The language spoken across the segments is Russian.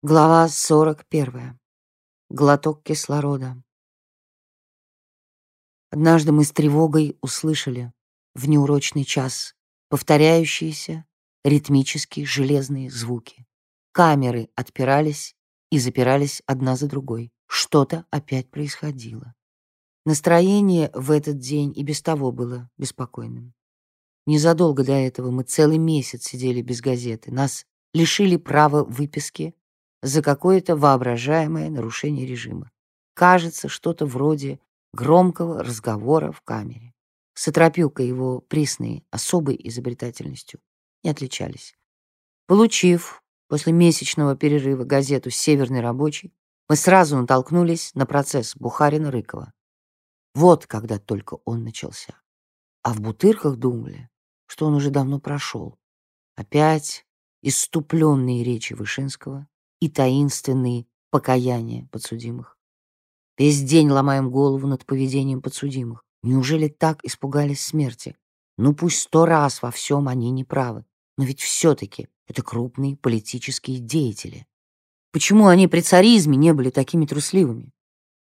Глава 41. Глоток кислорода. Однажды мы с тревогой услышали в неурочный час повторяющиеся ритмические железные звуки. Камеры отпирались и запирались одна за другой. Что-то опять происходило. Настроение в этот день и без того было беспокойным. Незадолго до этого мы целый месяц сидели без газеты. Нас лишили права выписки за какое-то воображаемое нарушение режима. Кажется, что-то вроде громкого разговора в камере. Сатропилка его присные особой изобретательностью не отличались. Получив после месячного перерыва газету «Северный рабочий», мы сразу натолкнулись на процесс Бухарина-Рыкова. Вот когда только он начался. А в Бутырках думали, что он уже давно прошел. Опять иступленные речи Вышинского, и таинственные покаяния подсудимых. Весь день ломаем голову над поведением подсудимых. Неужели так испугались смерти? Ну пусть сто раз во всем они не правы, но ведь все-таки это крупные политические деятели. Почему они при царизме не были такими трусливыми?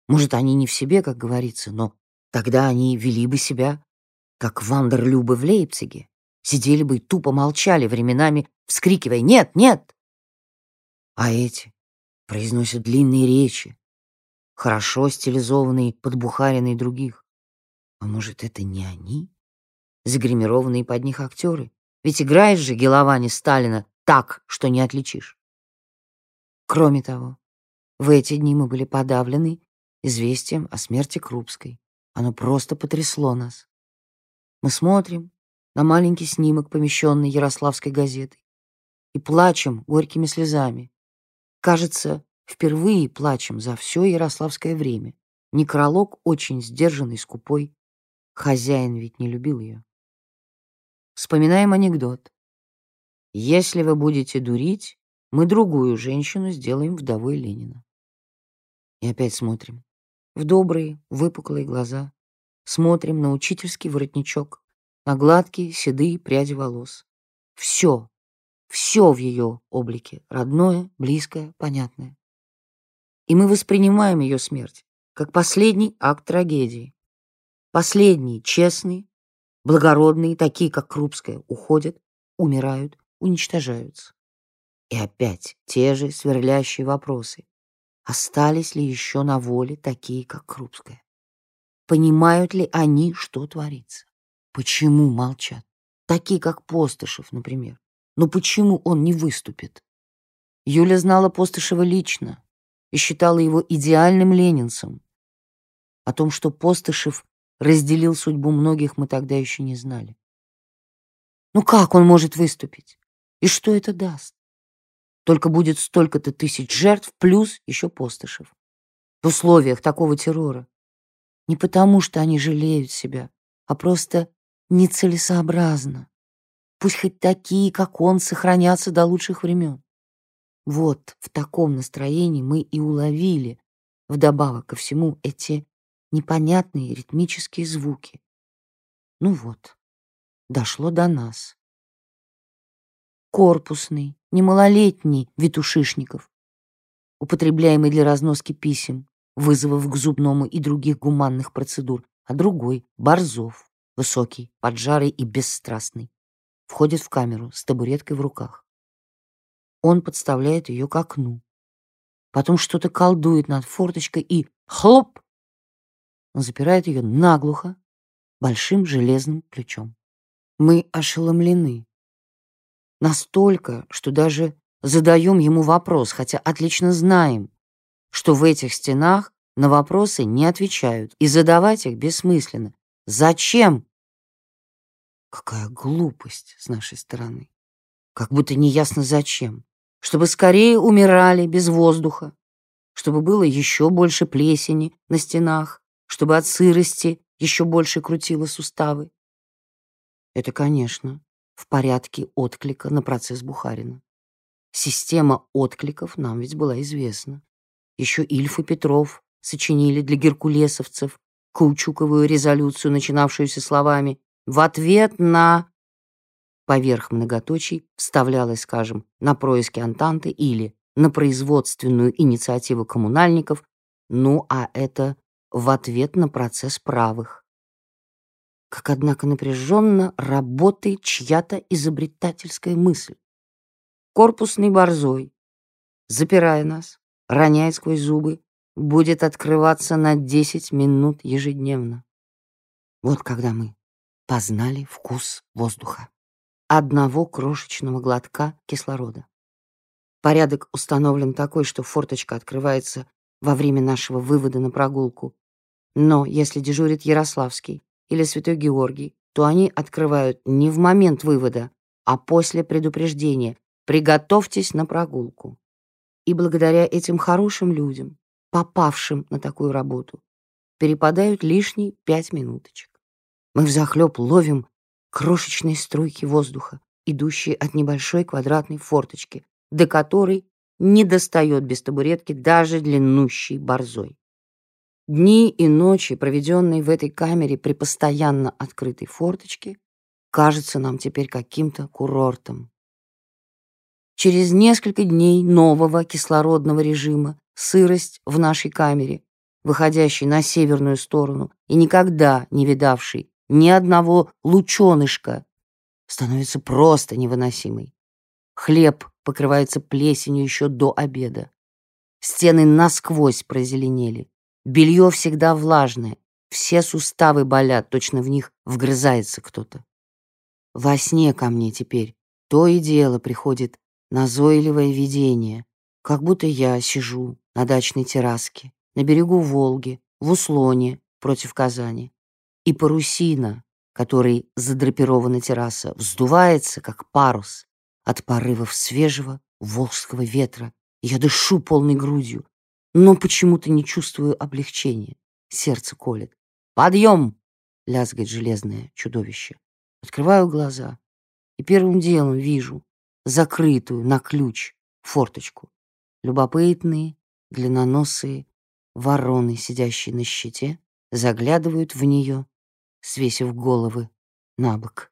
Может, они не в себе, как говорится, но тогда они вели бы себя, как Вандерлюбы в Лейпциге. Сидели бы и тупо молчали, временами вскрикивая «Нет, нет!» А эти произносят длинные речи, хорошо стилизованные под Бухарина и других. А может, это не они? Загримированные под них актеры? Ведь играешь же Геловани Сталина так, что не отличишь. Кроме того, в эти дни мы были подавлены известием о смерти Крупской. Оно просто потрясло нас. Мы смотрим на маленький снимок, помещенный Ярославской газетой, и плачем горькими слезами, Кажется, впервые плачем за все ярославское время. Некролог очень сдержанный, скупой. Хозяин ведь не любил ее. Вспоминаем анекдот. Если вы будете дурить, мы другую женщину сделаем вдовой Ленина. И опять смотрим. В добрые, выпуклые глаза. Смотрим на учительский воротничок, на гладкие, седые пряди волос. Все все в ее облике, родное, близкое, понятное. И мы воспринимаем ее смерть как последний акт трагедии. Последние, честные, благородные, такие, как Крупская, уходят, умирают, уничтожаются. И опять те же сверлящие вопросы. Остались ли еще на воле такие, как Крупская? Понимают ли они, что творится? Почему молчат? Такие, как Постышев, например. Но почему он не выступит? Юля знала Постышева лично и считала его идеальным ленинцем. О том, что Постышев разделил судьбу многих, мы тогда еще не знали. Ну как он может выступить? И что это даст? Только будет столько-то тысяч жертв, плюс еще Постышев. В условиях такого террора. Не потому, что они жалеют себя, а просто нецелесообразно. Пусть хоть такие, как он, сохранятся до лучших времен. Вот в таком настроении мы и уловили, вдобавок ко всему, эти непонятные ритмические звуки. Ну вот, дошло до нас. Корпусный, немалолетний Витушишников, употребляемый для разноски писем, вызовов к зубному и других гуманных процедур, а другой — Борзов, высокий, поджарый и бесстрастный входит в камеру с табуреткой в руках. Он подставляет ее к окну. Потом что-то колдует над форточкой и хлоп! Он запирает ее наглухо большим железным ключом. Мы ошеломлены. Настолько, что даже задаем ему вопрос, хотя отлично знаем, что в этих стенах на вопросы не отвечают, и задавать их бессмысленно. Зачем Какая глупость с нашей стороны. Как будто неясно зачем. Чтобы скорее умирали без воздуха. Чтобы было еще больше плесени на стенах. Чтобы от сырости еще больше крутило суставы. Это, конечно, в порядке отклика на процесс Бухарина. Система откликов нам ведь была известна. Еще Ильф и Петров сочинили для геркулесовцев каучуковую резолюцию, начинавшуюся словами в ответ на поверх многоточий вставлялось, скажем, на происки Антанты или на производственную инициативу коммунальников, ну а это в ответ на процесс правых. Как, однако, напряженно работает чья-то изобретательская мысль. Корпусный борзой, запирая нас, роняя сквозь зубы, будет открываться на 10 минут ежедневно. Вот когда мы познали вкус воздуха. Одного крошечного глотка кислорода. Порядок установлен такой, что форточка открывается во время нашего вывода на прогулку. Но если дежурит Ярославский или Святой Георгий, то они открывают не в момент вывода, а после предупреждения «приготовьтесь на прогулку». И благодаря этим хорошим людям, попавшим на такую работу, перепадают лишние пять минуточек. Мы взахлеб ловим крошечные струйки воздуха, идущие от небольшой квадратной форточки, до которой не достает без табуретки даже длиннущий борзой. Дни и ночи, проведенные в этой камере при постоянно открытой форточке, кажутся нам теперь каким-то курортом. Через несколько дней нового кислородного режима сырость в нашей камере, выходящей на северную сторону и никогда не видавшей ни одного лучонышка, становится просто невыносимой. Хлеб покрывается плесенью еще до обеда. Стены насквозь прозеленели. Белье всегда влажное. Все суставы болят, точно в них вгрызается кто-то. Во сне ко мне теперь то и дело приходит назойливое видение, как будто я сижу на дачной терраске, на берегу Волги, в Услоне, против Казани и парусина, которой задрапирована терраса, вздувается, как парус, от порывов свежего волжского ветра. Я дышу полной грудью, но почему-то не чувствую облегчения. Сердце колет. «Подъем!» — лязгает железное чудовище. Открываю глаза и первым делом вижу закрытую на ключ форточку. Любопытные, длинноносые вороны, сидящие на щите, заглядывают в нее свесив головы на бок.